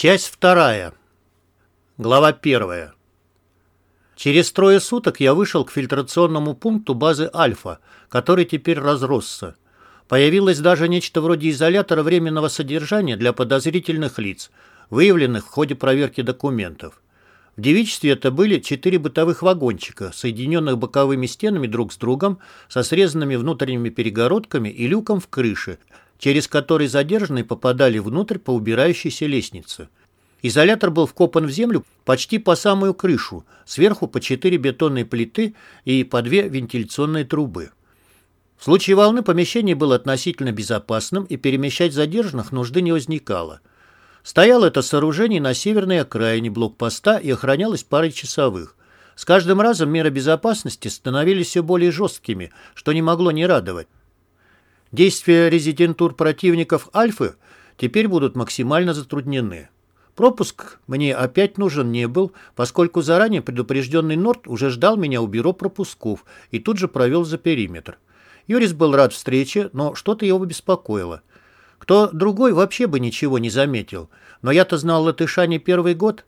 Часть вторая. Глава первая. Через трое суток я вышел к фильтрационному пункту базы «Альфа», который теперь разросся. Появилось даже нечто вроде изолятора временного содержания для подозрительных лиц, выявленных в ходе проверки документов. В девичестве это были четыре бытовых вагончика, соединенных боковыми стенами друг с другом, со срезанными внутренними перегородками и люком в крыше, через который задержанные попадали внутрь по убирающейся лестнице. Изолятор был вкопан в землю почти по самую крышу, сверху по четыре бетонные плиты и по две вентиляционные трубы. В случае волны помещение было относительно безопасным и перемещать задержанных нужды не возникало. Стояло это сооружение на северной окраине блокпоста и охранялось парой часовых. С каждым разом меры безопасности становились все более жесткими, что не могло не радовать. Действия резидентур противников Альфы теперь будут максимально затруднены. Пропуск мне опять нужен не был, поскольку заранее предупрежденный Норт уже ждал меня у бюро пропусков и тут же провел за периметр. Юрис был рад встрече, но что-то его беспокоило. Кто другой вообще бы ничего не заметил. Но я-то знал латыша не первый год.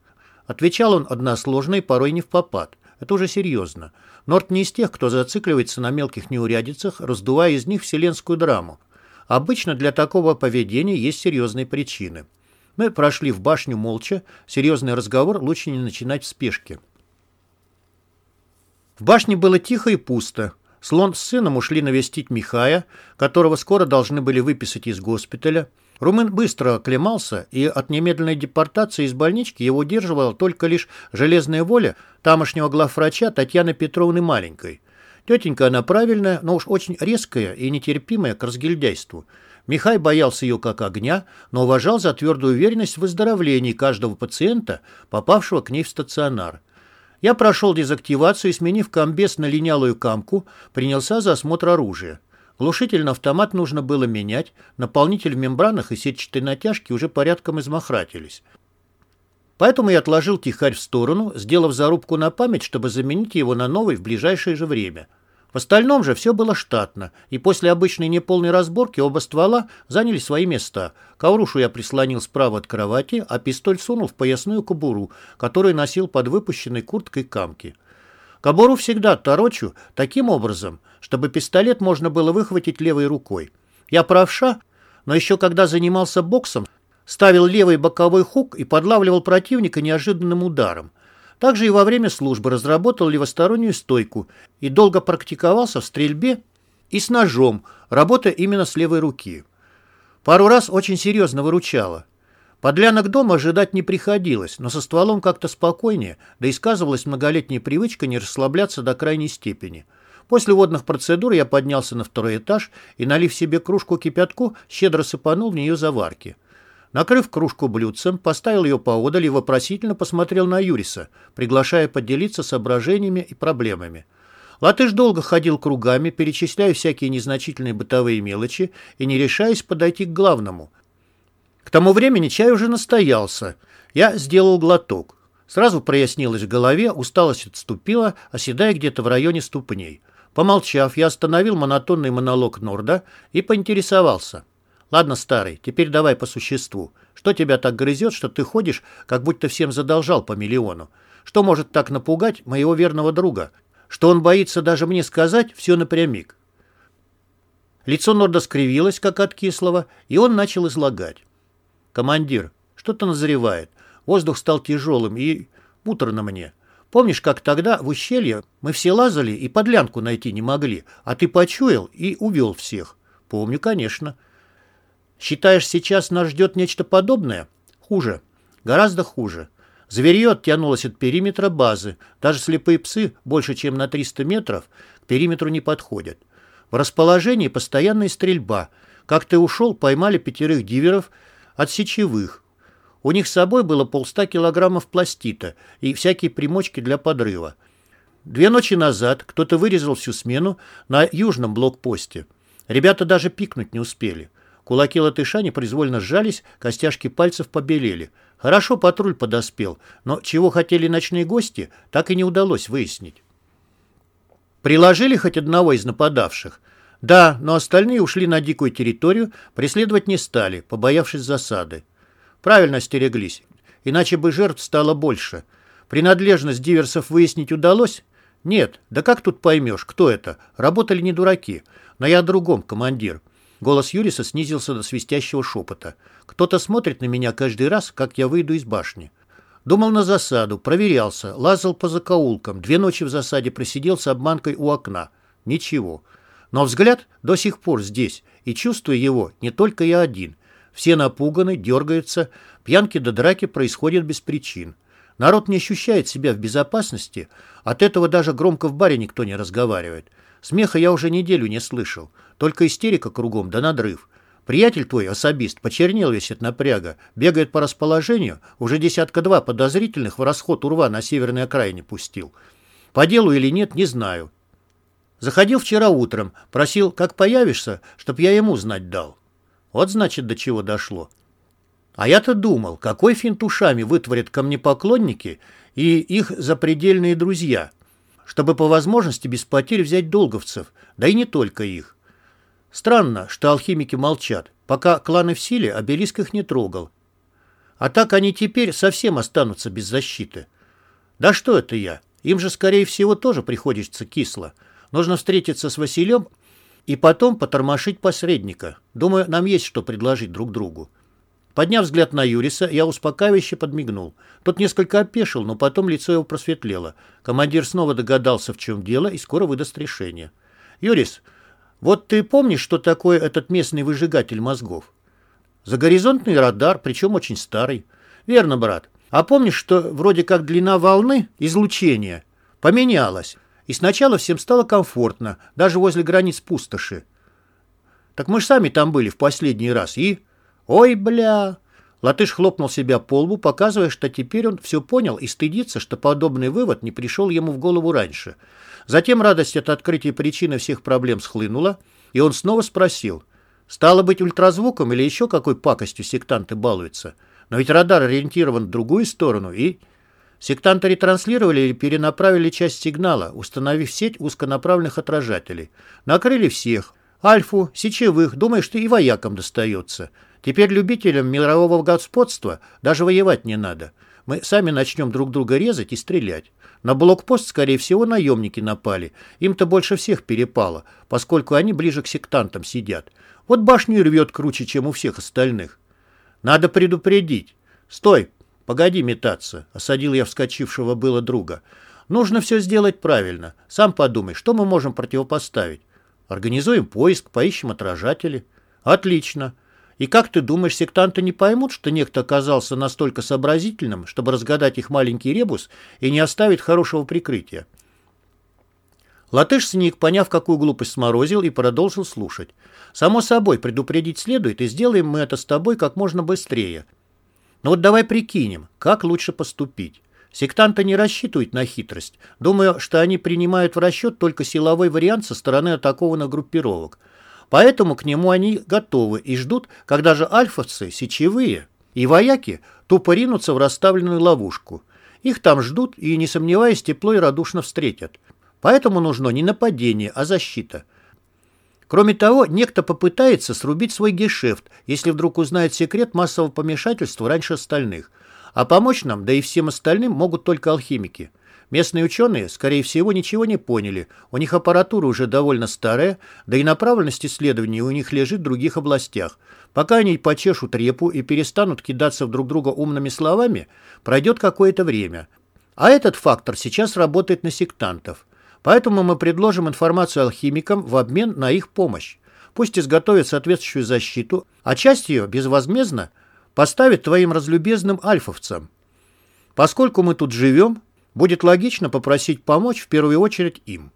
Отвечал он односложно и порой не в попад. Это уже серьезно. Норт не из тех, кто зацикливается на мелких неурядицах, раздувая из них вселенскую драму. Обычно для такого поведения есть серьезные причины. Мы прошли в башню молча. Серьезный разговор лучше не начинать в спешке. В башне было тихо и пусто. Слон с сыном ушли навестить Михая, которого скоро должны были выписать из госпиталя. Румын быстро оклемался, и от немедленной депортации из больнички его удерживала только лишь железная воля тамошнего главврача Татьяны Петровны Маленькой. Тетенька она правильная, но уж очень резкая и нетерпимая к разгильдяйству. Михай боялся ее как огня, но уважал за твердую уверенность в выздоровлении каждого пациента, попавшего к ней в стационар. Я прошел дезактивацию и, сменив комбез на линялую камку, принялся за осмотр оружия. Глушитель на автомат нужно было менять, наполнитель в мембранах и сетчатой натяжки уже порядком измахратились. Поэтому я отложил тихарь в сторону, сделав зарубку на память, чтобы заменить его на новый в ближайшее же время – в остальном же все было штатно, и после обычной неполной разборки оба ствола заняли свои места. Коврушу я прислонил справа от кровати, а пистоль сунул в поясную кобуру, которую носил под выпущенной курткой камки. Кобуру всегда торочу таким образом, чтобы пистолет можно было выхватить левой рукой. Я правша, но еще когда занимался боксом, ставил левый боковой хук и подлавливал противника неожиданным ударом. Также и во время службы разработал левостороннюю стойку и долго практиковался в стрельбе и с ножом, работая именно с левой руки. Пару раз очень серьезно выручало. Подлянок дома ожидать не приходилось, но со стволом как-то спокойнее, да и сказывалась многолетняя привычка не расслабляться до крайней степени. После водных процедур я поднялся на второй этаж и, налив себе кружку кипятку, щедро сыпанул в нее заварки. Накрыв кружку блюдцем, поставил ее поодаль и вопросительно посмотрел на Юриса, приглашая поделиться соображениями и проблемами. Латыш долго ходил кругами, перечисляя всякие незначительные бытовые мелочи и не решаясь подойти к главному. К тому времени чай уже настоялся. Я сделал глоток. Сразу прояснилось в голове, усталость отступила, оседая где-то в районе ступней. Помолчав, я остановил монотонный монолог Норда и поинтересовался. Ладно, старый, теперь давай по существу. Что тебя так грызет, что ты ходишь, как будто всем задолжал по миллиону? Что может так напугать моего верного друга? Что он боится даже мне сказать все напрямик? Лицо Норда скривилось, как от кислого, и он начал излагать. «Командир, что-то назревает. Воздух стал тяжелым и муторно мне. Помнишь, как тогда в ущелье мы все лазали и подлянку найти не могли, а ты почуял и увел всех? Помню, конечно. Считаешь, сейчас нас ждет нечто подобное? Хуже. Гораздо хуже. Зверье оттянулось от периметра базы. Даже слепые псы больше, чем на 300 метров, к периметру не подходят. В расположении постоянная стрельба. Как ты ушел, поймали пятерых диверов от сечевых. У них с собой было полста килограммов пластита и всякие примочки для подрыва. Две ночи назад кто-то вырезал всю смену на южном блокпосте. Ребята даже пикнуть не успели. Кулаки латыша непроизвольно сжались, костяшки пальцев побелели. Хорошо патруль подоспел, но чего хотели ночные гости, так и не удалось выяснить. Приложили хоть одного из нападавших? Да, но остальные ушли на дикую территорию, преследовать не стали, побоявшись засады. Правильно стереглись. иначе бы жертв стало больше. Принадлежность диверсов выяснить удалось? Нет. Да как тут поймешь, кто это? Работали не дураки. Но я о другом, командир. Голос Юриса снизился до свистящего шепота. Кто-то смотрит на меня каждый раз, как я выйду из башни. Думал на засаду, проверялся, лазал по закоулкам, две ночи в засаде просидел с обманкой у окна. Ничего. Но взгляд до сих пор здесь, и чувствую его не только я один. Все напуганы, дергаются, пьянки до драки происходят без причин. Народ не ощущает себя в безопасности, от этого даже громко в баре никто не разговаривает. Смеха я уже неделю не слышал, только истерика кругом да надрыв. Приятель твой, особист, почернел весь от напряга, бегает по расположению, уже десятка-два подозрительных в расход урва на северной окраине пустил. По делу или нет, не знаю. Заходил вчера утром, просил, как появишься, чтоб я ему знать дал. Вот значит, до чего дошло. А я-то думал, какой финт ушами вытворят камнепоклонники и их запредельные друзья, чтобы по возможности без потерь взять долговцев, да и не только их. Странно, что алхимики молчат. Пока кланы в силе, обелиск их не трогал. А так они теперь совсем останутся без защиты. Да что это я? Им же, скорее всего, тоже приходится кисло. Нужно встретиться с Василем и потом потормошить посредника. Думаю, нам есть что предложить друг другу. Подняв взгляд на Юриса, я успокаивающе подмигнул. Тот несколько опешил, но потом лицо его просветлело. Командир снова догадался, в чем дело, и скоро выдаст решение. «Юрис, вот ты помнишь, что такое этот местный выжигатель мозгов? Загоризонтный радар, причем очень старый. Верно, брат. А помнишь, что вроде как длина волны излучения поменялась, и сначала всем стало комфортно, даже возле границ пустоши. Так мы же сами там были в последний раз, и... Ой, бля... Латыш хлопнул себя по лбу, показывая, что теперь он все понял и стыдится, что подобный вывод не пришел ему в голову раньше. Затем радость от открытия причины всех проблем схлынула, и он снова спросил, стало быть ультразвуком или еще какой пакостью сектанты балуются? Но ведь радар ориентирован в другую сторону, и... Сектанты ретранслировали или перенаправили часть сигнала, установив сеть узконаправленных отражателей. Накрыли всех. Альфу, сечевых, думаешь, что и воякам достается. Теперь любителям мирового господства даже воевать не надо. Мы сами начнем друг друга резать и стрелять. На блокпост, скорее всего, наемники напали. Им-то больше всех перепало, поскольку они ближе к сектантам сидят. Вот башню рвет круче, чем у всех остальных. Надо предупредить. Стой, погоди метаться, осадил я вскочившего было друга. Нужно все сделать правильно. Сам подумай, что мы можем противопоставить. Организуем поиск, поищем отражатели. Отлично. И как ты думаешь, сектанты не поймут, что некто оказался настолько сообразительным, чтобы разгадать их маленький ребус и не оставить хорошего прикрытия? Латыш сник, поняв, какую глупость сморозил, и продолжил слушать. «Само собой, предупредить следует, и сделаем мы это с тобой как можно быстрее. Но вот давай прикинем, как лучше поступить. Сектанты не рассчитывают на хитрость. Думаю, что они принимают в расчет только силовой вариант со стороны атакованных группировок – Поэтому к нему они готовы и ждут, когда же альфовцы, сечевые и вояки тупо ринутся в расставленную ловушку. Их там ждут и, не сомневаясь, тепло и радушно встретят. Поэтому нужно не нападение, а защита. Кроме того, некто попытается срубить свой гешефт, если вдруг узнает секрет массового помешательства раньше остальных. А помочь нам, да и всем остальным, могут только алхимики. Местные ученые, скорее всего, ничего не поняли. У них аппаратура уже довольно старая, да и направленность исследований у них лежит в других областях. Пока они почешут репу и перестанут кидаться в друг друга умными словами, пройдет какое-то время. А этот фактор сейчас работает на сектантов. Поэтому мы предложим информацию алхимикам в обмен на их помощь. Пусть изготовят соответствующую защиту, а часть ее безвозмездно поставят твоим разлюбезным альфовцам. Поскольку мы тут живем, будет логично попросить помочь в первую очередь им.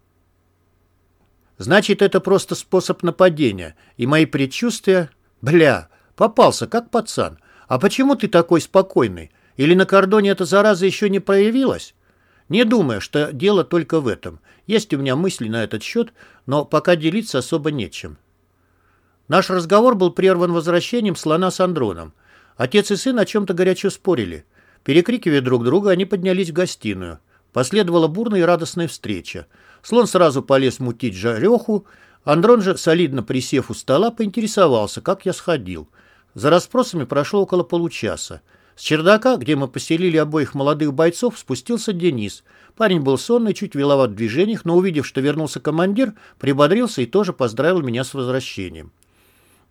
Значит, это просто способ нападения, и мои предчувствия... Бля, попался, как пацан. А почему ты такой спокойный? Или на кордоне эта зараза еще не проявилась? Не думаю, что дело только в этом. Есть у меня мысли на этот счет, но пока делиться особо нечем. Наш разговор был прерван возвращением слона с Андроном. Отец и сын о чем-то горячо спорили. Перекрикивая друг друга, они поднялись в гостиную. Последовала бурная и радостная встреча. Слон сразу полез мутить жареху. Андрон же, солидно присев у стола, поинтересовался, как я сходил. За расспросами прошло около получаса. С чердака, где мы поселили обоих молодых бойцов, спустился Денис. Парень был сонный, чуть виноват в движениях, но увидев, что вернулся командир, прибодрился и тоже поздравил меня с возвращением.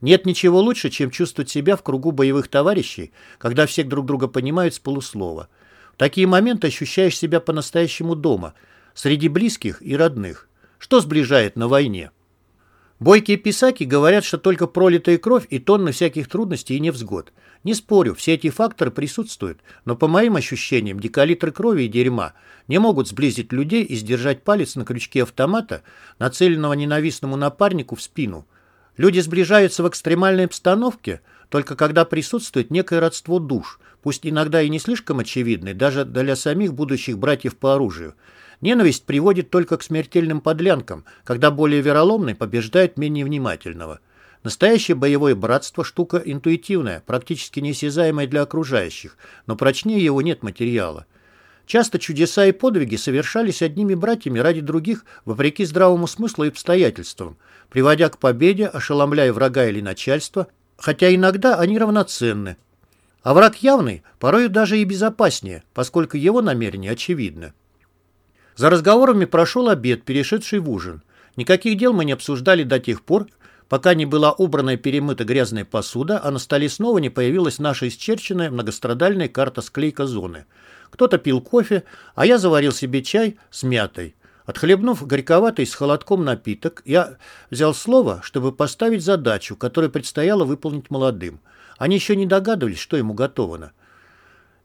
Нет ничего лучше, чем чувствовать себя в кругу боевых товарищей, когда все друг друга понимают с полуслова. В такие моменты ощущаешь себя по-настоящему дома, среди близких и родных. Что сближает на войне? Бойкие писаки говорят, что только пролитая кровь и тонны всяких трудностей и невзгод. Не спорю, все эти факторы присутствуют, но по моим ощущениям декалитры крови и дерьма не могут сблизить людей и сдержать палец на крючке автомата, нацеленного ненавистному напарнику в спину. Люди сближаются в экстремальной обстановке, только когда присутствует некое родство душ, пусть иногда и не слишком очевидное, даже для самих будущих братьев по оружию. Ненависть приводит только к смертельным подлянкам, когда более вероломный побеждает менее внимательного. Настоящее боевое братство – штука интуитивная, практически неосязаемая для окружающих, но прочнее его нет материала. Часто чудеса и подвиги совершались одними братьями ради других, вопреки здравому смыслу и обстоятельствам, приводя к победе, ошеломляя врага или начальство, хотя иногда они равноценны. А враг явный, порой даже и безопаснее, поскольку его намерения очевидны. За разговорами прошел обед, перешедший в ужин. Никаких дел мы не обсуждали до тех пор, пока не была убрана и перемыта грязная посуда, а на столе снова не появилась наша исчерченная многострадальная карта-склейка зоны. Кто-то пил кофе, а я заварил себе чай с мятой. Отхлебнув горьковатый с холодком напиток, я взял слово, чтобы поставить задачу, которую предстояло выполнить молодым. Они еще не догадывались, что ему готовано.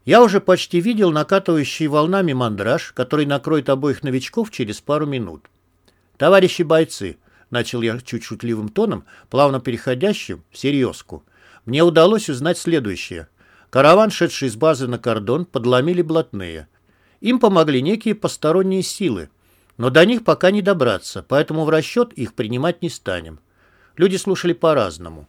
Я уже почти видел накатывающий волнами мандраж, который накроет обоих новичков через пару минут. «Товарищи бойцы», — начал я чуть шутливым тоном, плавно переходящим в серьезку, «мне удалось узнать следующее. Караван, шедший с базы на кордон, подломили блатные. Им помогли некие посторонние силы, но до них пока не добраться, поэтому в расчет их принимать не станем». Люди слушали по-разному.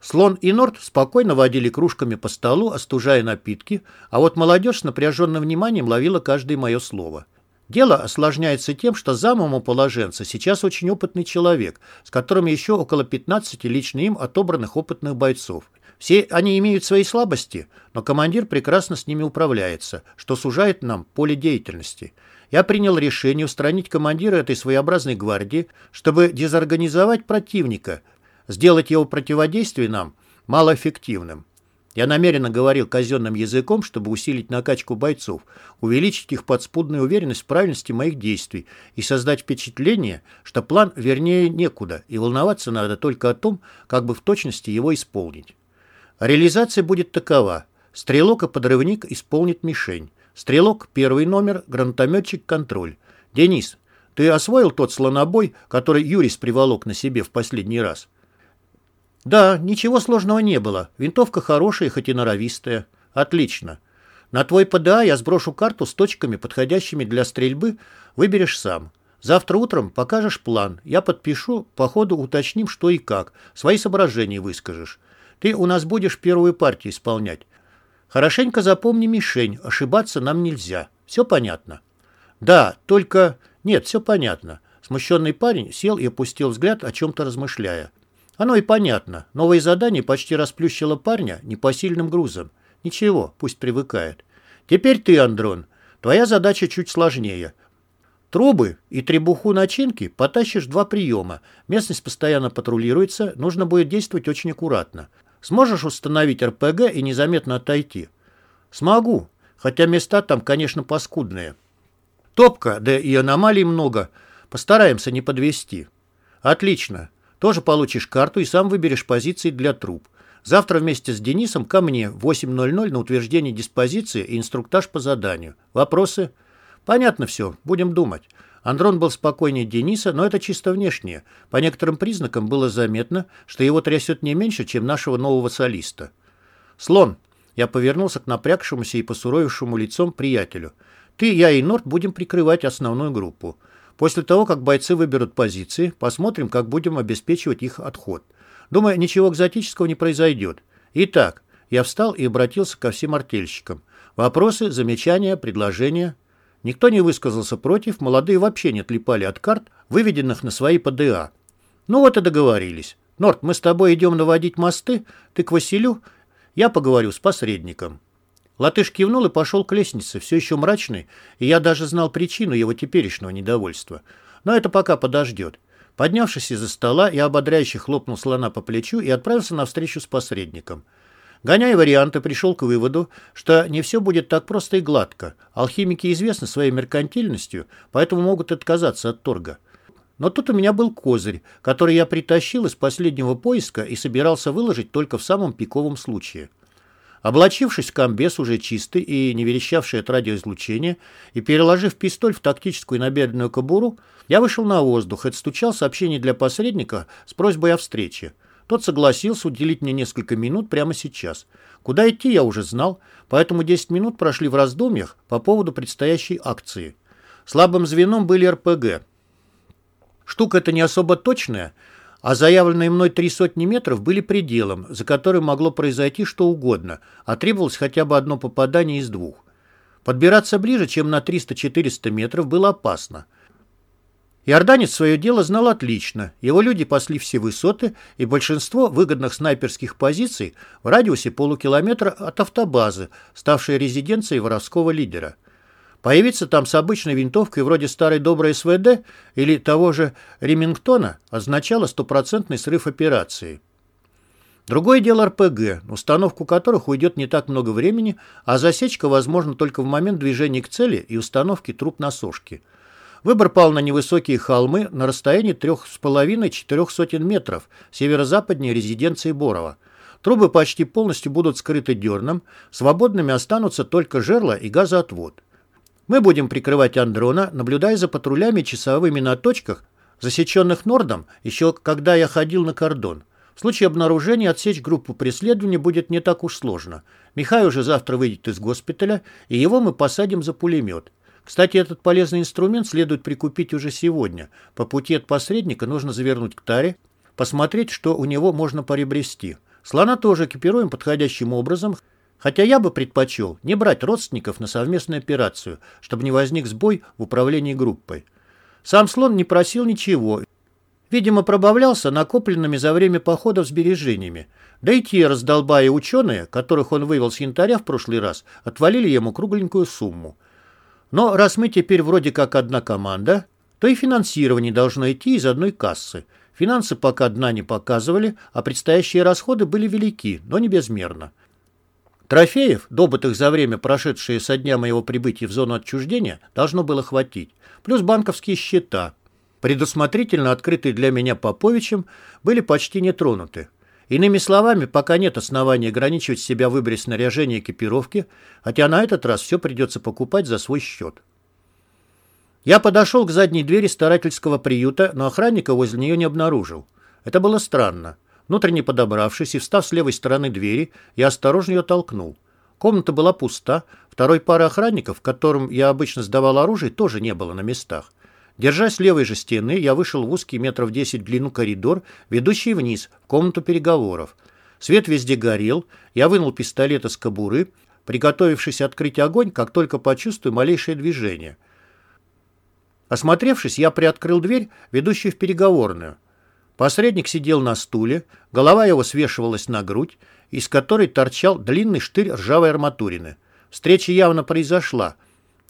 Слон и Норт спокойно водили кружками по столу, остужая напитки, а вот молодежь с напряженным вниманием ловила каждое мое слово. Дело осложняется тем, что замом у положенца сейчас очень опытный человек, с которым еще около 15 лично им отобранных опытных бойцов. Все они имеют свои слабости, но командир прекрасно с ними управляется, что сужает нам поле деятельности. Я принял решение устранить командира этой своеобразной гвардии, чтобы дезорганизовать противника, сделать его противодействие нам малоэффективным. Я намеренно говорил казенным языком, чтобы усилить накачку бойцов, увеличить их подспудную уверенность в правильности моих действий и создать впечатление, что план вернее некуда, и волноваться надо только о том, как бы в точности его исполнить. А реализация будет такова. Стрелок и подрывник исполнит мишень. Стрелок – первый номер, гранатометчик – контроль. Денис, ты освоил тот слонобой, который Юрис приволок на себе в последний раз? «Да, ничего сложного не было. Винтовка хорошая, хоть и норовистая. Отлично. На твой ПДА я сброшу карту с точками, подходящими для стрельбы, выберешь сам. Завтра утром покажешь план. Я подпишу, по ходу уточним, что и как. Свои соображения выскажешь. Ты у нас будешь первую партию исполнять. Хорошенько запомни мишень, ошибаться нам нельзя. Все понятно?» «Да, только...» «Нет, все понятно». Смущенный парень сел и опустил взгляд, о чем-то размышляя. Оно и понятно. Новое задание почти расплющило парня непосильным грузом. Ничего, пусть привыкает. Теперь ты, Андрон. Твоя задача чуть сложнее. Трубы и требуху начинки потащишь два приема. Местность постоянно патрулируется, нужно будет действовать очень аккуратно. Сможешь установить РПГ и незаметно отойти? Смогу, хотя места там, конечно, паскудные. Топка, да и аномалий много. Постараемся не подвести. Отлично. Тоже получишь карту и сам выберешь позиции для труб. Завтра вместе с Денисом ко мне в 8.00 на утверждение диспозиции и инструктаж по заданию. Вопросы? Понятно все, будем думать. Андрон был спокойнее Дениса, но это чисто внешнее. По некоторым признакам было заметно, что его трясет не меньше, чем нашего нового солиста. «Слон!» Я повернулся к напрягшемуся и посуровившему лицом приятелю. «Ты, я и Норт будем прикрывать основную группу. После того, как бойцы выберут позиции, посмотрим, как будем обеспечивать их отход. Думаю, ничего экзотического не произойдет. Итак, я встал и обратился ко всем артельщикам. Вопросы, замечания, предложения? Никто не высказался против, молодые вообще не отлипали от карт, выведенных на свои ПДА. Ну вот и договорились. Норт, мы с тобой идем наводить мосты, ты к Василю, я поговорю с посредником. Латыш кивнул и пошел к лестнице, все еще мрачный, и я даже знал причину его теперешнего недовольства. Но это пока подождет. Поднявшись из-за стола, я ободряюще хлопнул слона по плечу и отправился на встречу с посредником. Гоняя варианты, пришел к выводу, что не все будет так просто и гладко. Алхимики известны своей меркантильностью, поэтому могут отказаться от торга. Но тут у меня был козырь, который я притащил из последнего поиска и собирался выложить только в самом пиковом случае. Облачившись в комбез уже чистый и не верещавший от радиоизлучения, и переложив пистоль в тактическую набедренную кобуру, я вышел на воздух и отстучал сообщение для посредника с просьбой о встрече. Тот согласился уделить мне несколько минут прямо сейчас. Куда идти я уже знал, поэтому 10 минут прошли в раздумьях по поводу предстоящей акции. Слабым звеном были РПГ. Штука эта не особо точная, а заявленные мной три сотни метров были пределом, за которым могло произойти что угодно, а требовалось хотя бы одно попадание из двух. Подбираться ближе, чем на 300-400 метров, было опасно. Иорданец свое дело знал отлично. Его люди пасли все высоты, и большинство выгодных снайперских позиций в радиусе полукилометра от автобазы, ставшей резиденцией воровского лидера. Появиться там с обычной винтовкой вроде старой доброй СВД или того же Ремингтона означало стопроцентный срыв операции. Другое дело РПГ, установку которых уйдет не так много времени, а засечка возможна только в момент движения к цели и установки труп на сошке. Выбор пал на невысокие холмы на расстоянии трех с половиной-четырех сотен метров северо-западнее резиденции Борова. Трубы почти полностью будут скрыты дерном, свободными останутся только жерла и газоотвод. Мы будем прикрывать Андрона, наблюдая за патрулями часовыми на точках, засеченных Нордом, еще когда я ходил на кордон. В случае обнаружения отсечь группу преследования будет не так уж сложно. Михай уже завтра выйдет из госпиталя, и его мы посадим за пулемет. Кстати, этот полезный инструмент следует прикупить уже сегодня. По пути от посредника нужно завернуть к таре, посмотреть, что у него можно приобрести. Слона тоже экипируем подходящим образом, хотя я бы предпочел не брать родственников на совместную операцию, чтобы не возник сбой в управлении группой. Сам слон не просил ничего, видимо, пробавлялся накопленными за время походов сбережениями. Да и те раздолбая ученые, которых он вывел с янтаря в прошлый раз, отвалили ему кругленькую сумму. Но раз мы теперь вроде как одна команда, то и финансирование должно идти из одной кассы. Финансы пока дна не показывали, а предстоящие расходы были велики, но не безмерно. Трофеев, добытых за время, прошедшее со дня моего прибытия в зону отчуждения, должно было хватить. Плюс банковские счета, предусмотрительно открытые для меня Поповичем, были почти не тронуты. Иными словами, пока нет оснований ограничивать себя в выборе снаряжения и экипировки, хотя на этот раз все придется покупать за свой счет. Я подошел к задней двери старательского приюта, но охранника возле нее не обнаружил. Это было странно. Внутренне подобравшись и встав с левой стороны двери, я осторожно ее толкнул. Комната была пуста, второй пары охранников, которым я обычно сдавал оружие, тоже не было на местах. Держась левой же стены, я вышел в узкий метров десять длину коридор, ведущий вниз, в комнату переговоров. Свет везде горел, я вынул пистолет из кобуры, приготовившись открыть огонь, как только почувствую малейшее движение. Осмотревшись, я приоткрыл дверь, ведущую в переговорную. Посредник сидел на стуле, голова его свешивалась на грудь, из которой торчал длинный штырь ржавой арматурины. Встреча явно произошла,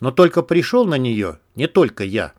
но только пришел на нее не только я.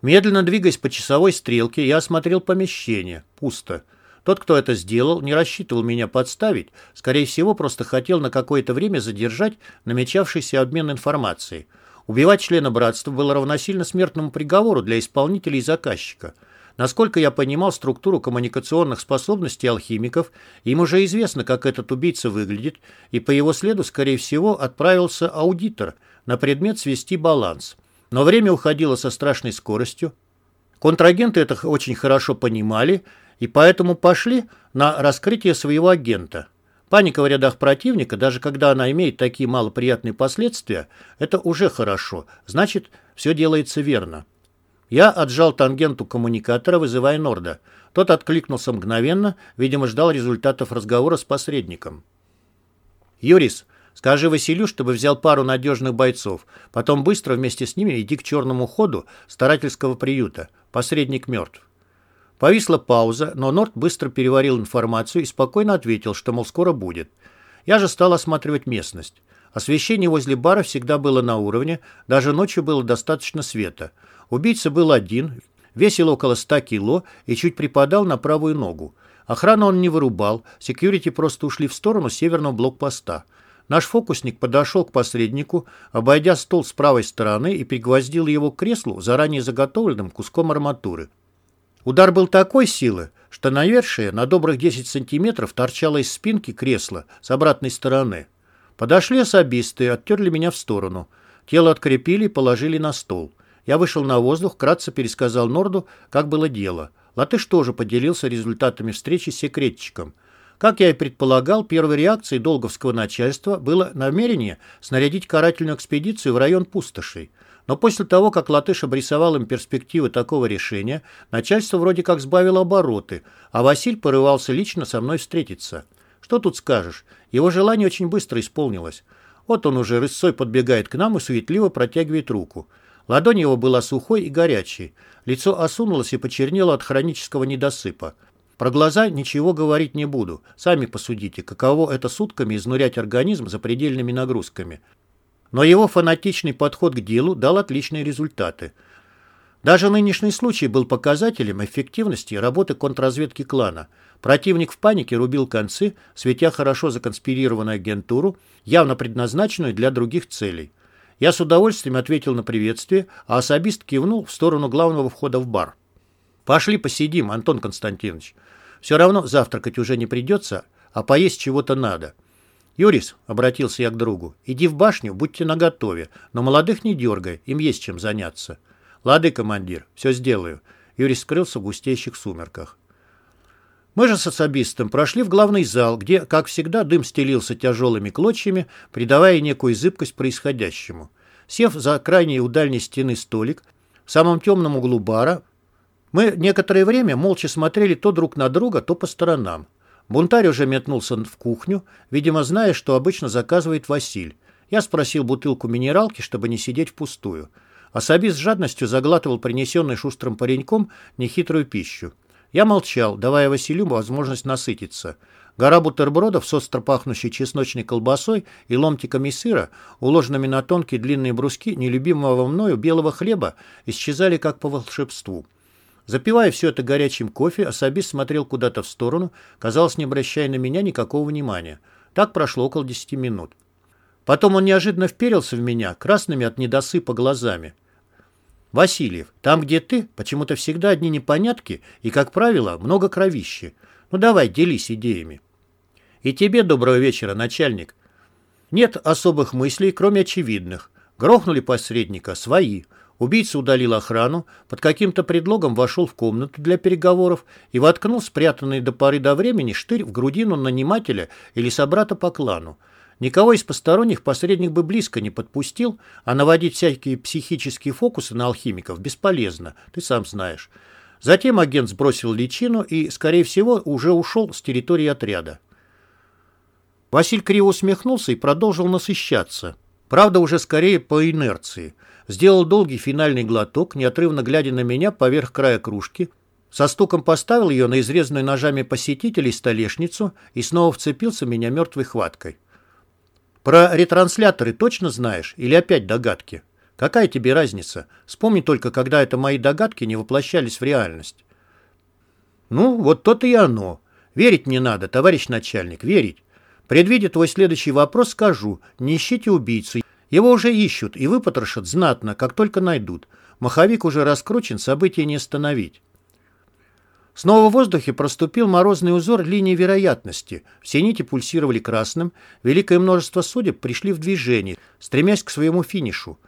Медленно двигаясь по часовой стрелке, я осмотрел помещение. Пусто. Тот, кто это сделал, не рассчитывал меня подставить, скорее всего, просто хотел на какое-то время задержать намечавшийся обмен информацией. Убивать члена братства было равносильно смертному приговору для исполнителей и заказчика. Насколько я понимал структуру коммуникационных способностей алхимиков, им уже известно, как этот убийца выглядит, и по его следу, скорее всего, отправился аудитор на предмет свести баланс. Но время уходило со страшной скоростью. Контрагенты это очень хорошо понимали и поэтому пошли на раскрытие своего агента. Паника в рядах противника, даже когда она имеет такие малоприятные последствия, это уже хорошо, значит, все делается верно. Я отжал тангенту коммуникатора, вызывая Норда. Тот откликнулся мгновенно, видимо, ждал результатов разговора с посредником. «Юрис, Скажи Василю, чтобы взял пару надежных бойцов. Потом быстро вместе с ними иди к черному ходу старательского приюта. Посредник мертв. Повисла пауза, но Норт быстро переварил информацию и спокойно ответил, что, мол, скоро будет. Я же стал осматривать местность. Освещение возле бара всегда было на уровне, даже ночью было достаточно света. Убийца был один, весил около 100 кило и чуть припадал на правую ногу. Охрану он не вырубал, секьюрити просто ушли в сторону северного блокпоста. Наш фокусник подошел к посреднику, обойдя стол с правой стороны и пригвоздил его к креслу заранее заготовленным куском арматуры. Удар был такой силы, что навершие на добрых 10 сантиметров торчало из спинки кресла с обратной стороны. Подошли особисты и оттерли меня в сторону. Тело открепили и положили на стол. Я вышел на воздух, кратко пересказал Норду, как было дело. Латыш тоже поделился результатами встречи с секретчиком. Как я и предполагал, первой реакцией долговского начальства было намерение снарядить карательную экспедицию в район пустошей. Но после того, как Латыш обрисовал им перспективы такого решения, начальство вроде как сбавило обороты, а Василь порывался лично со мной встретиться. Что тут скажешь? Его желание очень быстро исполнилось. Вот он уже рысцой подбегает к нам и суетливо протягивает руку. Ладонь его была сухой и горячей. Лицо осунулось и почернело от хронического недосыпа. Про глаза ничего говорить не буду. Сами посудите, каково это сутками изнурять организм за предельными нагрузками. Но его фанатичный подход к делу дал отличные результаты. Даже нынешний случай был показателем эффективности работы контрразведки клана. Противник в панике рубил концы, светя хорошо законспирированную агентуру, явно предназначенную для других целей. Я с удовольствием ответил на приветствие, а особист кивнул в сторону главного входа в бар. «Пошли посидим, Антон Константинович. Все равно завтракать уже не придется, а поесть чего-то надо». «Юрис», — обратился я к другу, — «иди в башню, будьте наготове, но молодых не дергай, им есть чем заняться». «Лады, командир, все сделаю». Юрис скрылся в густеющих сумерках. Мы же с особистом прошли в главный зал, где, как всегда, дым стелился тяжелыми клочьями, придавая некую зыбкость происходящему. Сев за крайней у дальней стены столик, в самом темном углу бара, мы некоторое время молча смотрели то друг на друга, то по сторонам. Бунтарь уже метнулся в кухню, видимо, зная, что обычно заказывает Василь. Я спросил бутылку минералки, чтобы не сидеть впустую. Особист с жадностью заглатывал принесенный шустрым пареньком нехитрую пищу. Я молчал, давая Василю возможность насытиться. Гора бутербродов с остро пахнущей чесночной колбасой и ломтиками сыра, уложенными на тонкие длинные бруски нелюбимого мною белого хлеба, исчезали как по волшебству. Запивая все это горячим кофе, особист смотрел куда-то в сторону, казалось, не обращая на меня никакого внимания. Так прошло около десяти минут. Потом он неожиданно вперился в меня, красными от недосыпа глазами. Васильев, там, где ты, почему-то всегда одни непонятки и, как правило, много кровищи. Ну давай, делись идеями. И тебе доброго вечера, начальник. Нет особых мыслей, кроме очевидных. Грохнули посредника, свои. Убийца удалил охрану, под каким-то предлогом вошел в комнату для переговоров и воткнул спрятанный до поры до времени штырь в грудину нанимателя или собрата по клану. Никого из посторонних посредник бы близко не подпустил, а наводить всякие психические фокусы на алхимиков бесполезно, ты сам знаешь. Затем агент сбросил личину и, скорее всего, уже ушел с территории отряда. Василь криво усмехнулся и продолжил насыщаться. Правда, уже скорее по инерции. Сделал долгий финальный глоток, неотрывно глядя на меня поверх края кружки, со стуком поставил ее на изрезанную ножами посетителей столешницу и снова вцепился меня мертвой хваткой. Про ретрансляторы точно знаешь или опять догадки? Какая тебе разница? Вспомни только, когда это мои догадки не воплощались в реальность. Ну, вот то-то и оно. Верить не надо, товарищ начальник, верить. Предвидя твой следующий вопрос, скажу, не ищите убийцу. Его уже ищут и выпотрошат знатно, как только найдут. Маховик уже раскручен, события не остановить. Снова в воздухе проступил морозный узор линии вероятности. Все нити пульсировали красным, великое множество судеб пришли в движение, стремясь к своему финишу.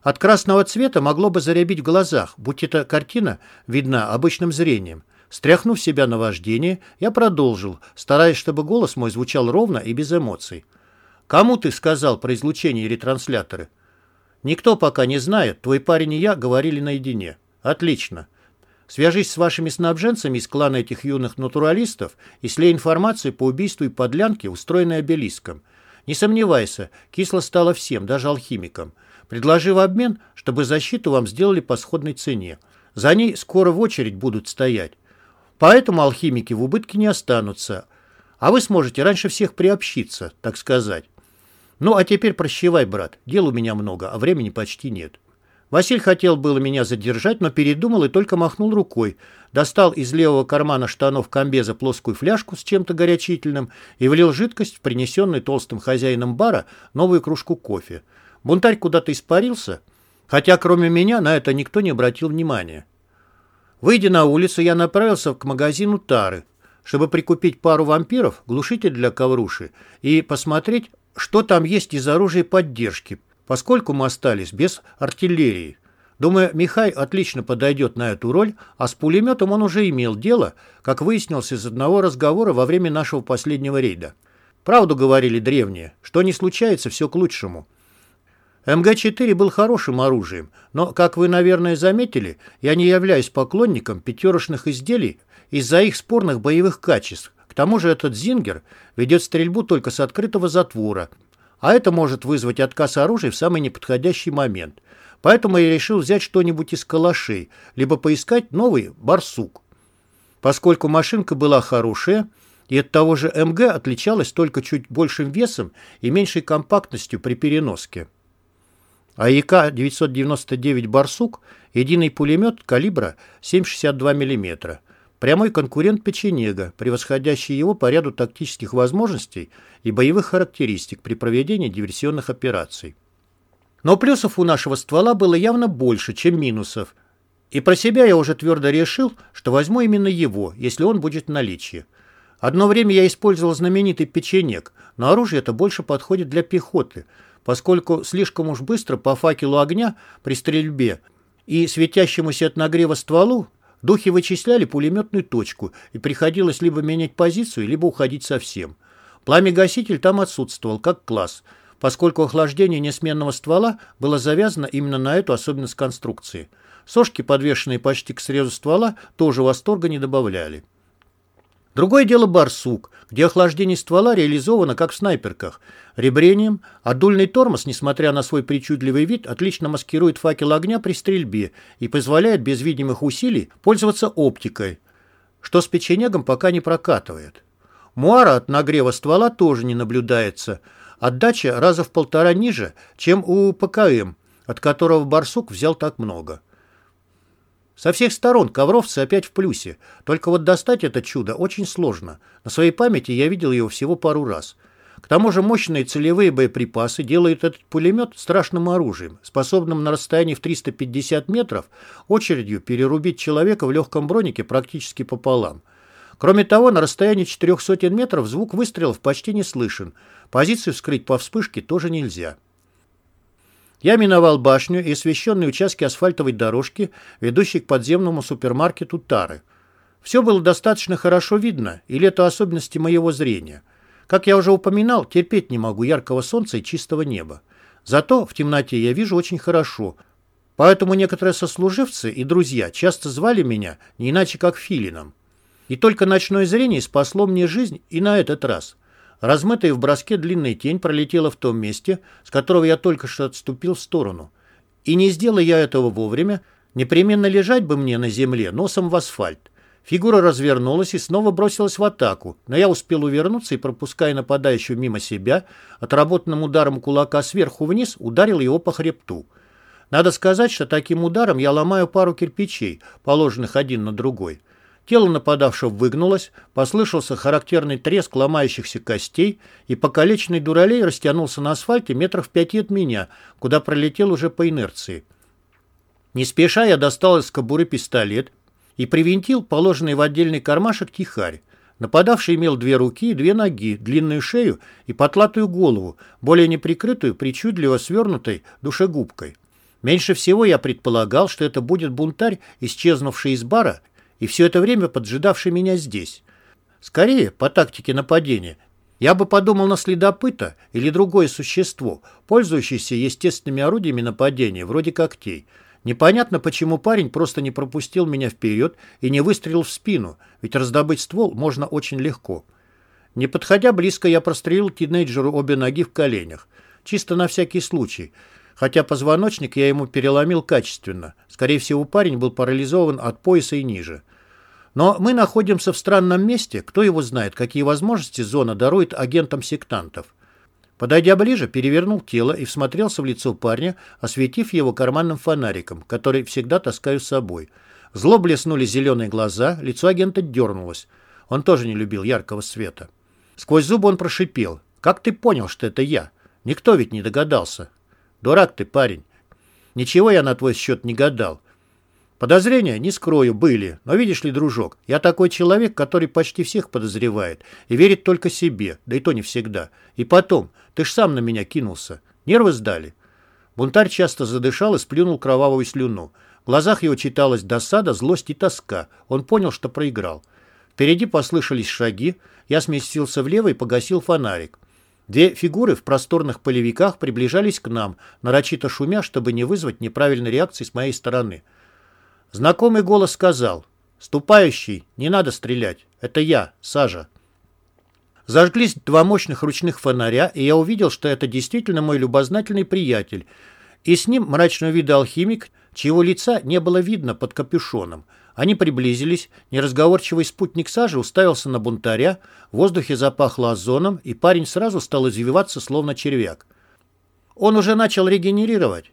От красного цвета могло бы зарябить в глазах, будь эта картина видна обычным зрением. Стряхнув себя на вождение, я продолжил, стараясь, чтобы голос мой звучал ровно и без эмоций. «Кому ты сказал про излучение ретрансляторы?» «Никто пока не знает, твой парень и я говорили наедине». «Отлично. Свяжись с вашими снабженцами из клана этих юных натуралистов и слей информацию по убийству и подлянке, устроенной обелиском. Не сомневайся, кисло стало всем, даже алхимикам. Предложи в обмен, чтобы защиту вам сделали по сходной цене. За ней скоро в очередь будут стоять. Поэтому алхимики в убытке не останутся. А вы сможете раньше всех приобщиться, так сказать. Ну, а теперь прощевай, брат. Дел у меня много, а времени почти нет. Василь хотел было меня задержать, но передумал и только махнул рукой. Достал из левого кармана штанов комбеза плоскую фляжку с чем-то горячительным и влил жидкость в принесенный толстым хозяином бара новую кружку кофе. Бунтарь куда-то испарился, хотя кроме меня на это никто не обратил внимания. Выйдя на улицу, я направился к магазину Тары, чтобы прикупить пару вампиров, глушитель для ковруши и посмотреть, что там есть из оружия поддержки, поскольку мы остались без артиллерии. Думаю, Михай отлично подойдет на эту роль, а с пулеметом он уже имел дело, как выяснилось из одного разговора во время нашего последнего рейда. Правду говорили древние, что не случается, все к лучшему. МГ-4 был хорошим оружием, но, как вы, наверное, заметили, я не являюсь поклонником пятерочных изделий из-за их спорных боевых качеств. К тому же этот «Зингер» ведет стрельбу только с открытого затвора, а это может вызвать отказ оружия в самый неподходящий момент. Поэтому я решил взять что-нибудь из калашей, либо поискать новый «Барсук». Поскольку машинка была хорошая, и от того же МГ отличалась только чуть большим весом и меньшей компактностью при переноске. А ЯК-999 «Барсук» — единый пулемет калибра 7,62 мм. Прямой конкурент печенега, превосходящий его по ряду тактических возможностей и боевых характеристик при проведении диверсионных операций. Но плюсов у нашего ствола было явно больше, чем минусов. И про себя я уже твердо решил, что возьму именно его, если он будет в наличии. Одно время я использовал знаменитый печенек, но оружие это больше подходит для пехоты – поскольку слишком уж быстро по факелу огня при стрельбе и светящемуся от нагрева стволу духи вычисляли пулеметную точку, и приходилось либо менять позицию, либо уходить совсем. Пламя-гаситель там отсутствовал, как класс, поскольку охлаждение несменного ствола было завязано именно на эту особенность конструкции. Сошки, подвешенные почти к срезу ствола, тоже восторга не добавляли. Другое дело барсук, где охлаждение ствола реализовано как в снайперках. Ребрением, а дульный тормоз, несмотря на свой причудливый вид, отлично маскирует факел огня при стрельбе и позволяет без видимых усилий пользоваться оптикой, что с печенегом пока не прокатывает. Муара от нагрева ствола тоже не наблюдается. Отдача раза в полтора ниже, чем у ПКМ, от которого барсук взял так много. Со всех сторон ковровцы опять в плюсе. Только вот достать это чудо очень сложно. На своей памяти я видел его всего пару раз. К тому же мощные целевые боеприпасы делают этот пулемет страшным оружием, способным на расстоянии в 350 метров очередью перерубить человека в легком бронике практически пополам. Кроме того, на расстоянии 400 метров звук выстрелов почти не слышен. Позицию вскрыть по вспышке тоже нельзя. Я миновал башню и освещенные участки асфальтовой дорожки, ведущей к подземному супермаркету Тары. Все было достаточно хорошо видно, или это особенности моего зрения. Как я уже упоминал, терпеть не могу яркого солнца и чистого неба. Зато в темноте я вижу очень хорошо, поэтому некоторые сослуживцы и друзья часто звали меня не иначе как Филином. И только ночное зрение спасло мне жизнь и на этот раз – Размытая в броске длинная тень пролетела в том месте, с которого я только что отступил в сторону. И не сделая я этого вовремя, непременно лежать бы мне на земле носом в асфальт. Фигура развернулась и снова бросилась в атаку, но я успел увернуться и, пропуская нападающего мимо себя, отработанным ударом кулака сверху вниз ударил его по хребту. Надо сказать, что таким ударом я ломаю пару кирпичей, положенных один на другой. Тело нападавшего выгнулось, послышался характерный треск ломающихся костей, и покалеченный дуралей растянулся на асфальте метров пяти от меня, куда пролетел уже по инерции. Не спеша я достал из кобуры пистолет и привинтил положенный в отдельный кармашек тихарь. Нападавший имел две руки и две ноги, длинную шею и потлатую голову, более неприкрытую, причудливо свернутой душегубкой. Меньше всего я предполагал, что это будет бунтарь, исчезнувший из бара и все это время поджидавший меня здесь. Скорее, по тактике нападения, я бы подумал на следопыта или другое существо, пользующееся естественными орудиями нападения, вроде когтей. Непонятно, почему парень просто не пропустил меня вперед и не выстрелил в спину, ведь раздобыть ствол можно очень легко. Не подходя близко, я прострелил тинейджеру обе ноги в коленях. Чисто на всякий случай – хотя позвоночник я ему переломил качественно. Скорее всего, парень был парализован от пояса и ниже. Но мы находимся в странном месте, кто его знает, какие возможности зона дарует агентам сектантов. Подойдя ближе, перевернул тело и всмотрелся в лицо парня, осветив его карманным фонариком, который всегда таскаю с собой. Зло блеснули зеленые глаза, лицо агента дернулось. Он тоже не любил яркого света. Сквозь зубы он прошипел. «Как ты понял, что это я? Никто ведь не догадался». «Дурак ты, парень. Ничего я на твой счет не гадал. Подозрения, не скрою, были. Но видишь ли, дружок, я такой человек, который почти всех подозревает и верит только себе, да и то не всегда. И потом, ты ж сам на меня кинулся. Нервы сдали. Бунтарь часто задышал и сплюнул кровавую слюну. В глазах его читалась досада, злость и тоска. Он понял, что проиграл. Впереди послышались шаги. Я сместился влево и погасил фонарик. Две фигуры в просторных полевиках приближались к нам, нарочито шумя, чтобы не вызвать неправильной реакции с моей стороны. Знакомый голос сказал «Ступающий, не надо стрелять. Это я, Сажа». Зажглись два мощных ручных фонаря, и я увидел, что это действительно мой любознательный приятель, и с ним мрачного вида алхимик, чьего лица не было видно под капюшоном. Они приблизились, неразговорчивый спутник Сажи уставился на бунтаря, в воздухе запахло озоном, и парень сразу стал извиваться, словно червяк. Он уже начал регенерировать.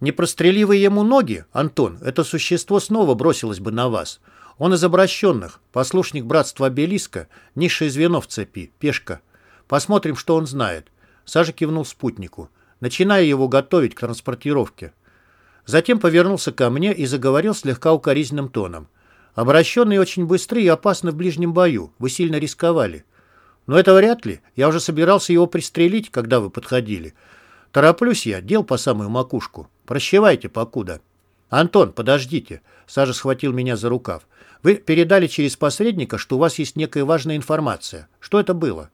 Не прострели вы ему ноги, Антон, это существо снова бросилось бы на вас. Он из обращенных, послушник братства Обелиска, низшее звено в цепи, пешка. Посмотрим, что он знает. Сажа кивнул спутнику, начиная его готовить к транспортировке. Затем повернулся ко мне и заговорил слегка укоризненным тоном. «Обращенные очень быстры и опасны в ближнем бою. Вы сильно рисковали». «Но это вряд ли. Я уже собирался его пристрелить, когда вы подходили. Тороплюсь я, дел по самую макушку. Прощевайте покуда. Антон, подождите. Сажа схватил меня за рукав. Вы передали через посредника, что у вас есть некая важная информация. Что это было?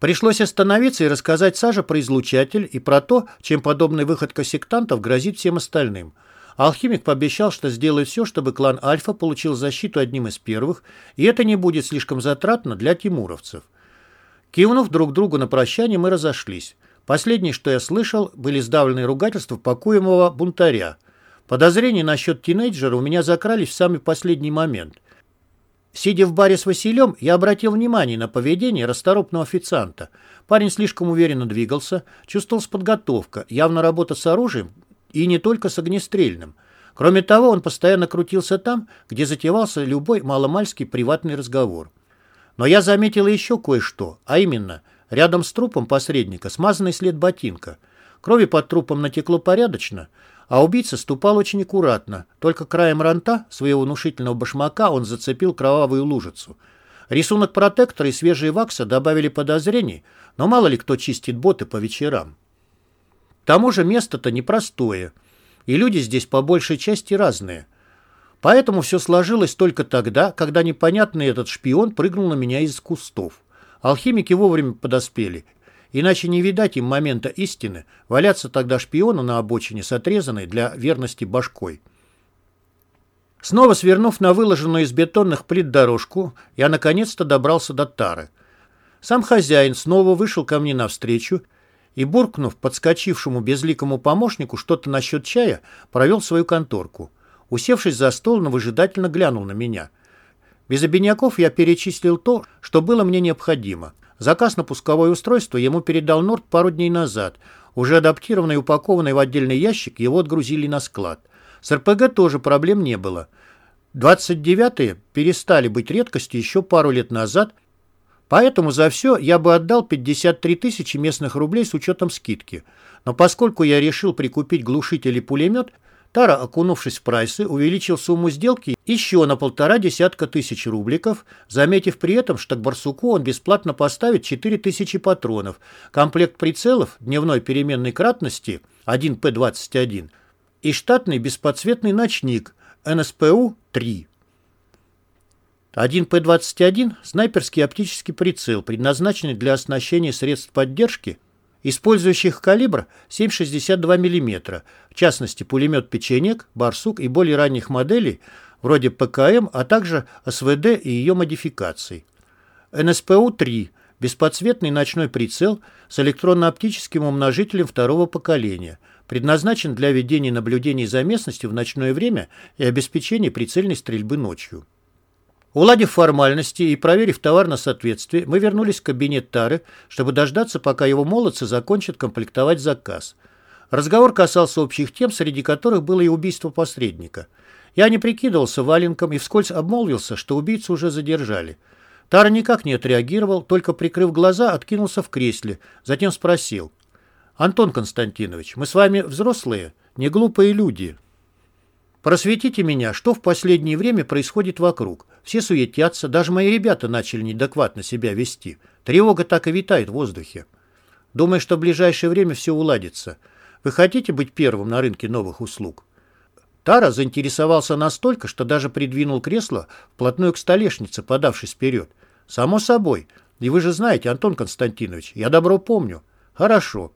Пришлось остановиться и рассказать Саже про излучатель и про то, чем подобная выходка сектантов грозит всем остальным. Алхимик пообещал, что сделает все, чтобы клан Альфа получил защиту одним из первых, и это не будет слишком затратно для тимуровцев. Кивнув друг другу на прощание, мы разошлись. Последнее, что я слышал, были сдавленные ругательства покоимого бунтаря. Подозрения насчет тинейджера у меня закрались в самый последний момент. Сидя в баре с Василем, я обратил внимание на поведение расторопного официанта. Парень слишком уверенно двигался, чувствовалась подготовка, явно работа с оружием и не только с огнестрельным. Кроме того, он постоянно крутился там, где затевался любой маломальский приватный разговор. Но я заметил еще кое-что, а именно – Рядом с трупом посредника смазанный след ботинка. Крови под трупом натекло порядочно, а убийца ступал очень аккуратно. Только краем ранта своего внушительного башмака он зацепил кровавую лужицу. Рисунок протектора и свежие вакса добавили подозрений, но мало ли кто чистит боты по вечерам. К тому же место-то непростое, и люди здесь по большей части разные. Поэтому все сложилось только тогда, когда непонятный этот шпион прыгнул на меня из кустов. Алхимики вовремя подоспели. Иначе не видать им момента истины, валяться тогда шпиону на обочине с отрезанной для верности башкой. Снова свернув на выложенную из бетонных плит дорожку, я наконец-то добрался до Тары. Сам хозяин снова вышел ко мне навстречу и, буркнув подскочившему безликому помощнику что-то насчет чая, провел свою конторку. Усевшись за стол, он выжидательно глянул на меня – без обиняков я перечислил то, что было мне необходимо. Заказ на пусковое устройство ему передал Норд пару дней назад. Уже адаптированный и упакованный в отдельный ящик его отгрузили на склад. С РПГ тоже проблем не было. 29-е перестали быть редкостью еще пару лет назад, поэтому за все я бы отдал 53 тысячи местных рублей с учетом скидки. Но поскольку я решил прикупить глушитель и пулемет – Тара, окунувшись в прайсы, увеличил сумму сделки еще на полтора десятка тысяч рубликов, заметив при этом, что к барсуку он бесплатно поставит 4000 патронов, комплект прицелов дневной переменной кратности 1П-21 и штатный бесподсветный ночник НСПУ-3. 1П-21 – снайперский оптический прицел, предназначенный для оснащения средств поддержки – использующих калибр 7,62 мм, в частности пулемет «Печенег», «Барсук» и более ранних моделей, вроде ПКМ, а также СВД и ее модификаций. НСПУ-3 – бесподсветный ночной прицел с электронно-оптическим умножителем второго поколения, предназначен для ведения наблюдений за местностью в ночное время и обеспечения прицельной стрельбы ночью. Уладив формальности и проверив товар на соответствие, мы вернулись в кабинет Тары, чтобы дождаться, пока его молодцы закончат комплектовать заказ. Разговор касался общих тем, среди которых было и убийство посредника. Я не прикидывался валенком и вскользь обмолвился, что убийцу уже задержали. Тара никак не отреагировал, только прикрыв глаза, откинулся в кресле, затем спросил. «Антон Константинович, мы с вами взрослые, не глупые люди». Просветите меня, что в последнее время происходит вокруг. Все суетятся, даже мои ребята начали неадекватно себя вести. Тревога так и витает в воздухе. Думаю, что в ближайшее время все уладится. Вы хотите быть первым на рынке новых услуг? Тара заинтересовался настолько, что даже придвинул кресло вплотную к столешнице, подавшись вперед. Само собой. И вы же знаете, Антон Константинович, я добро помню. Хорошо.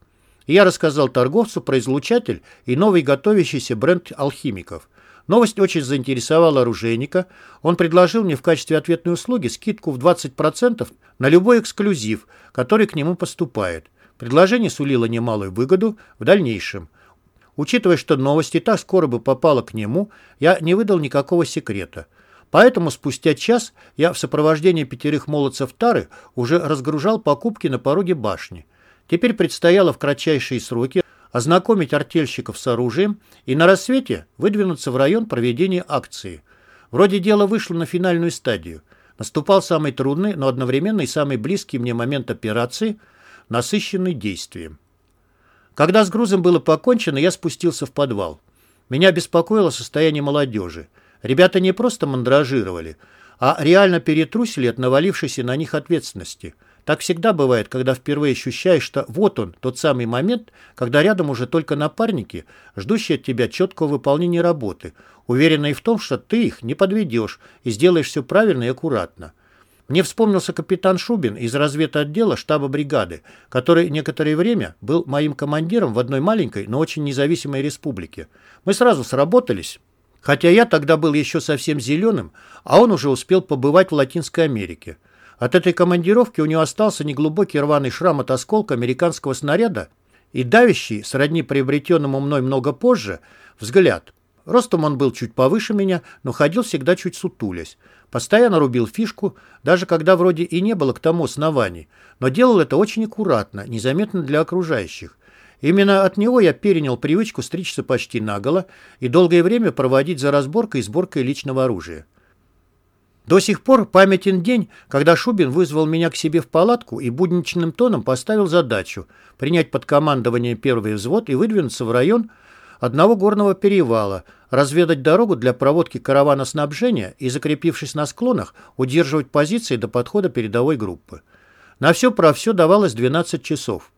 Я рассказал торговцу про излучатель и новый готовящийся бренд алхимиков. Новость очень заинтересовала оружейника. Он предложил мне в качестве ответной услуги скидку в 20% на любой эксклюзив, который к нему поступает. Предложение сулило немалую выгоду в дальнейшем. Учитывая, что новость и так скоро бы попала к нему, я не выдал никакого секрета. Поэтому спустя час я в сопровождении пятерых молодцев Тары уже разгружал покупки на пороге башни. Теперь предстояло в кратчайшие сроки ознакомить артельщиков с оружием и на рассвете выдвинуться в район проведения акции. Вроде дело вышло на финальную стадию. Наступал самый трудный, но одновременно и самый близкий мне момент операции, насыщенный действием. Когда с грузом было покончено, я спустился в подвал. Меня беспокоило состояние молодежи. Ребята не просто мандражировали, а реально перетрусили от навалившейся на них ответственности – так всегда бывает, когда впервые ощущаешь, что вот он, тот самый момент, когда рядом уже только напарники, ждущие от тебя четкого выполнения работы, уверенные в том, что ты их не подведешь и сделаешь все правильно и аккуратно. Мне вспомнился капитан Шубин из разведотдела штаба бригады, который некоторое время был моим командиром в одной маленькой, но очень независимой республике. Мы сразу сработались, хотя я тогда был еще совсем зеленым, а он уже успел побывать в Латинской Америке. От этой командировки у него остался неглубокий рваный шрам от осколка американского снаряда и давящий, сродни приобретенному мной много позже, взгляд. Ростом он был чуть повыше меня, но ходил всегда чуть сутулясь. Постоянно рубил фишку, даже когда вроде и не было к тому оснований, но делал это очень аккуратно, незаметно для окружающих. Именно от него я перенял привычку стричься почти наголо и долгое время проводить за разборкой и сборкой личного оружия. До сих пор памятен день, когда Шубин вызвал меня к себе в палатку и будничным тоном поставил задачу принять под командование первый взвод и выдвинуться в район одного горного перевала, разведать дорогу для проводки каравана снабжения и, закрепившись на склонах, удерживать позиции до подхода передовой группы. На все про все давалось 12 часов.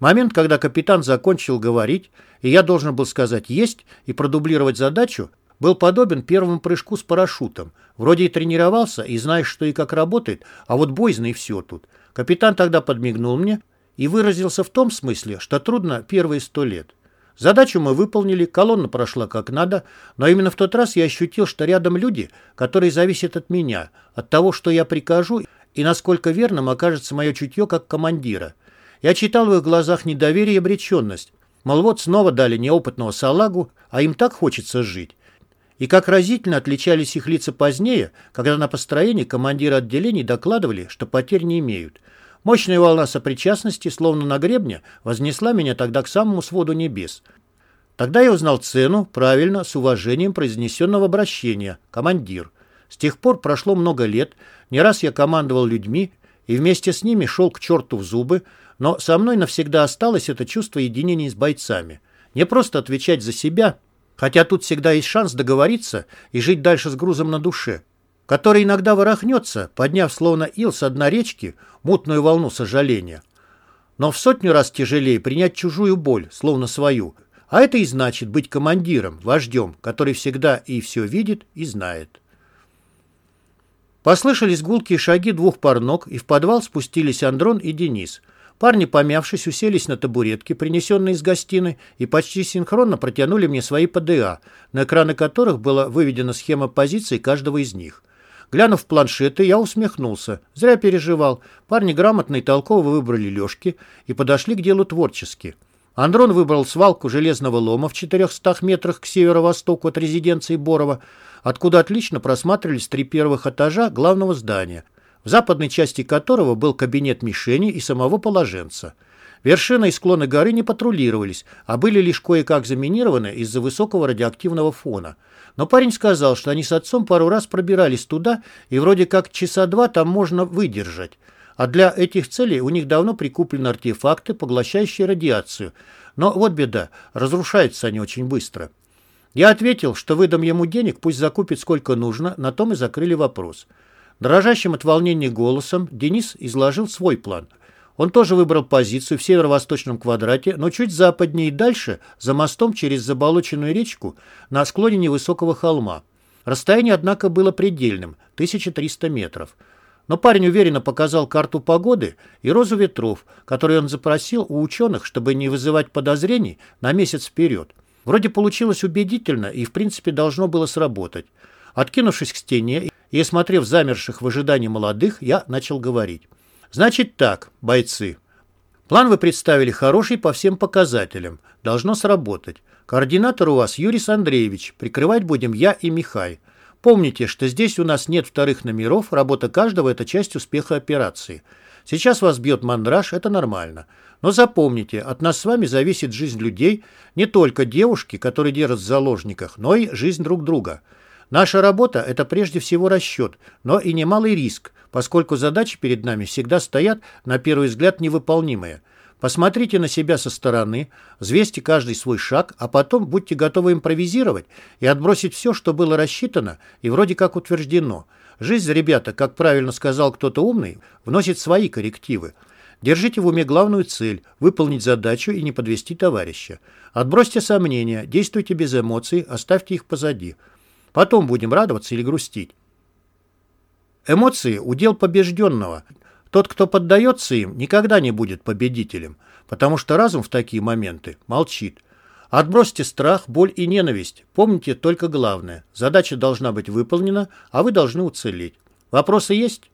Момент, когда капитан закончил говорить, и я должен был сказать «есть» и продублировать задачу, был подобен первому прыжку с парашютом. Вроде и тренировался, и знаешь, что и как работает, а вот боязно и все тут. Капитан тогда подмигнул мне и выразился в том смысле, что трудно первые сто лет. Задачу мы выполнили, колонна прошла как надо, но именно в тот раз я ощутил, что рядом люди, которые зависят от меня, от того, что я прикажу, и насколько верным окажется мое чутье как командира. Я читал в их глазах недоверие и обреченность. Мол, вот снова дали неопытного салагу, а им так хочется жить. И как разительно отличались их лица позднее, когда на построении командиры отделений докладывали, что потерь не имеют. Мощная волна сопричастности, словно на гребне, вознесла меня тогда к самому своду небес. Тогда я узнал цену, правильно, с уважением произнесенного обращения «командир». С тех пор прошло много лет, не раз я командовал людьми и вместе с ними шел к черту в зубы, но со мной навсегда осталось это чувство единения с бойцами. Не просто отвечать за себя – Хотя тут всегда есть шанс договориться и жить дальше с грузом на душе, который иногда ворохнется, подняв словно ил с дна речки мутную волну сожаления. Но в сотню раз тяжелее принять чужую боль, словно свою. А это и значит быть командиром, вождем, который всегда и все видит и знает. Послышались гулкие шаги двух пар ног, и в подвал спустились Андрон и Денис – Парни, помявшись, уселись на табуретки, принесенные из гостиной, и почти синхронно протянули мне свои ПДА, на экраны которых была выведена схема позиций каждого из них. Глянув в планшеты, я усмехнулся. Зря переживал. Парни грамотно и толково выбрали лёжки и подошли к делу творчески. Андрон выбрал свалку железного лома в 400 метрах к северо-востоку от резиденции Борова, откуда отлично просматривались три первых этажа главного здания, в западной части которого был кабинет мишени и самого положенца. Вершина и склоны горы не патрулировались, а были лишь кое-как заминированы из-за высокого радиоактивного фона. Но парень сказал, что они с отцом пару раз пробирались туда, и вроде как часа два там можно выдержать. А для этих целей у них давно прикуплены артефакты, поглощающие радиацию. Но вот беда, разрушаются они очень быстро. Я ответил, что выдам ему денег, пусть закупит сколько нужно, на том и закрыли вопрос. Дрожащим от волнения голосом Денис изложил свой план. Он тоже выбрал позицию в северо-восточном квадрате, но чуть западнее и дальше, за мостом через заболоченную речку, на склоне невысокого холма. Расстояние, однако, было предельным – 1300 метров. Но парень уверенно показал карту погоды и розу ветров, которую он запросил у ученых, чтобы не вызывать подозрений на месяц вперед. Вроде получилось убедительно и, в принципе, должно было сработать. Откинувшись к стене и осмотрев замерших в ожидании молодых, я начал говорить. «Значит так, бойцы. План вы представили хороший по всем показателям. Должно сработать. Координатор у вас Юрий Андреевич. Прикрывать будем я и Михай. Помните, что здесь у нас нет вторых номеров, работа каждого – это часть успеха операции. Сейчас вас бьет мандраж, это нормально. Но запомните, от нас с вами зависит жизнь людей, не только девушки, которые держат в заложниках, но и жизнь друг друга. Наша работа – это прежде всего расчет, но и немалый риск, поскольку задачи перед нами всегда стоят, на первый взгляд, невыполнимые – Посмотрите на себя со стороны, взвесьте каждый свой шаг, а потом будьте готовы импровизировать и отбросить все, что было рассчитано и вроде как утверждено. Жизнь, ребята, как правильно сказал кто-то умный, вносит свои коррективы. Держите в уме главную цель – выполнить задачу и не подвести товарища. Отбросьте сомнения, действуйте без эмоций, оставьте их позади. Потом будем радоваться или грустить. Эмоции – удел побежденного – тот, кто поддается им, никогда не будет победителем, потому что разум в такие моменты молчит. Отбросьте страх, боль и ненависть. Помните только главное. Задача должна быть выполнена, а вы должны уцелеть. Вопросы есть?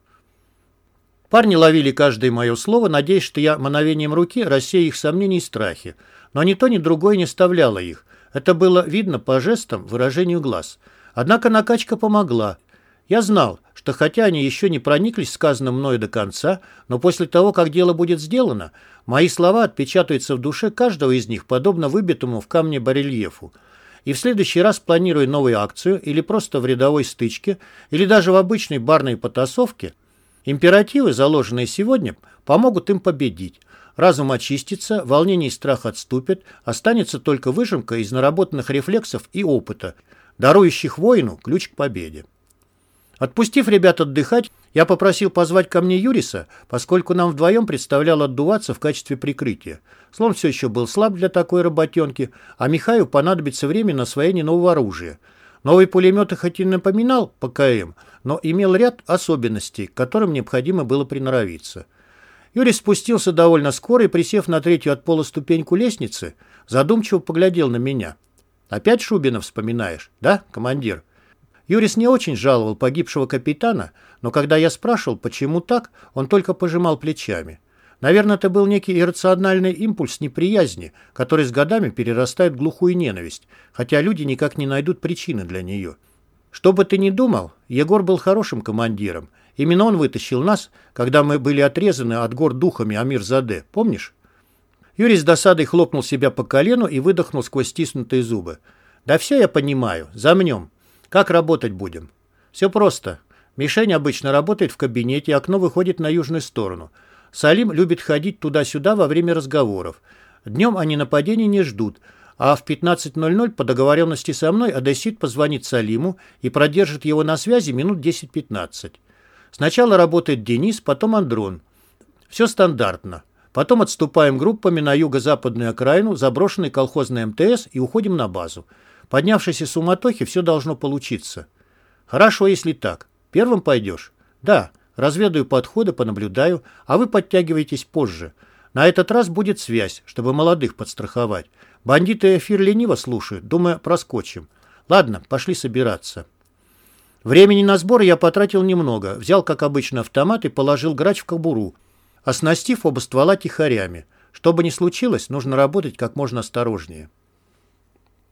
Парни ловили каждое мое слово, надеясь, что я мановением руки рассею их сомнения и страхи. Но ни то, ни другое не вставляло их. Это было видно по жестам, выражению глаз. Однако накачка помогла. Я знал, что хотя они еще не прониклись сказанным мною до конца, но после того, как дело будет сделано, мои слова отпечатаются в душе каждого из них, подобно выбитому в камне барельефу. И в следующий раз, планируя новую акцию, или просто в рядовой стычке, или даже в обычной барной потасовке, императивы, заложенные сегодня, помогут им победить. Разум очистится, волнение и страх отступят, останется только выжимка из наработанных рефлексов и опыта, дарующих воину ключ к победе. Отпустив ребят отдыхать, я попросил позвать ко мне Юриса, поскольку нам вдвоем представлял отдуваться в качестве прикрытия. Слон все еще был слаб для такой работенки, а Михаю понадобится время на освоение нового оружия. Новый пулемет хоть и напоминал ПКМ, но имел ряд особенностей, к которым необходимо было приноровиться. Юрий спустился довольно скоро и, присев на третью от пола ступеньку лестницы, задумчиво поглядел на меня. «Опять Шубина вспоминаешь, да, командир?» Юрис не очень жаловал погибшего капитана, но когда я спрашивал, почему так, он только пожимал плечами. Наверное, это был некий иррациональный импульс неприязни, который с годами перерастает в глухую ненависть, хотя люди никак не найдут причины для нее. Что бы ты ни думал, Егор был хорошим командиром. Именно он вытащил нас, когда мы были отрезаны от гор духами Амир-Заде, помнишь? Юрий с досадой хлопнул себя по колену и выдохнул сквозь стиснутые зубы. «Да все я понимаю. Замнем. Как работать будем? Все просто. Мишень обычно работает в кабинете, окно выходит на южную сторону. Салим любит ходить туда-сюда во время разговоров. Днем они нападений не ждут, а в 15.00 по договоренности со мной Одессит позвонит Салиму и продержит его на связи минут 10-15. Сначала работает Денис, потом Андрон. Все стандартно. Потом отступаем группами на юго-западную окраину, заброшенный колхозный МТС и уходим на базу. Поднявшейся суматохи все должно получиться. Хорошо, если так. Первым пойдешь? Да. Разведаю подходы, понаблюдаю, а вы подтягиваетесь позже. На этот раз будет связь, чтобы молодых подстраховать. Бандиты эфир лениво слушают, думаю, проскочим. Ладно, пошли собираться. Времени на сбор я потратил немного. Взял, как обычно, автомат и положил грач в кобуру, оснастив оба ствола тихарями. Что бы ни случилось, нужно работать как можно осторожнее.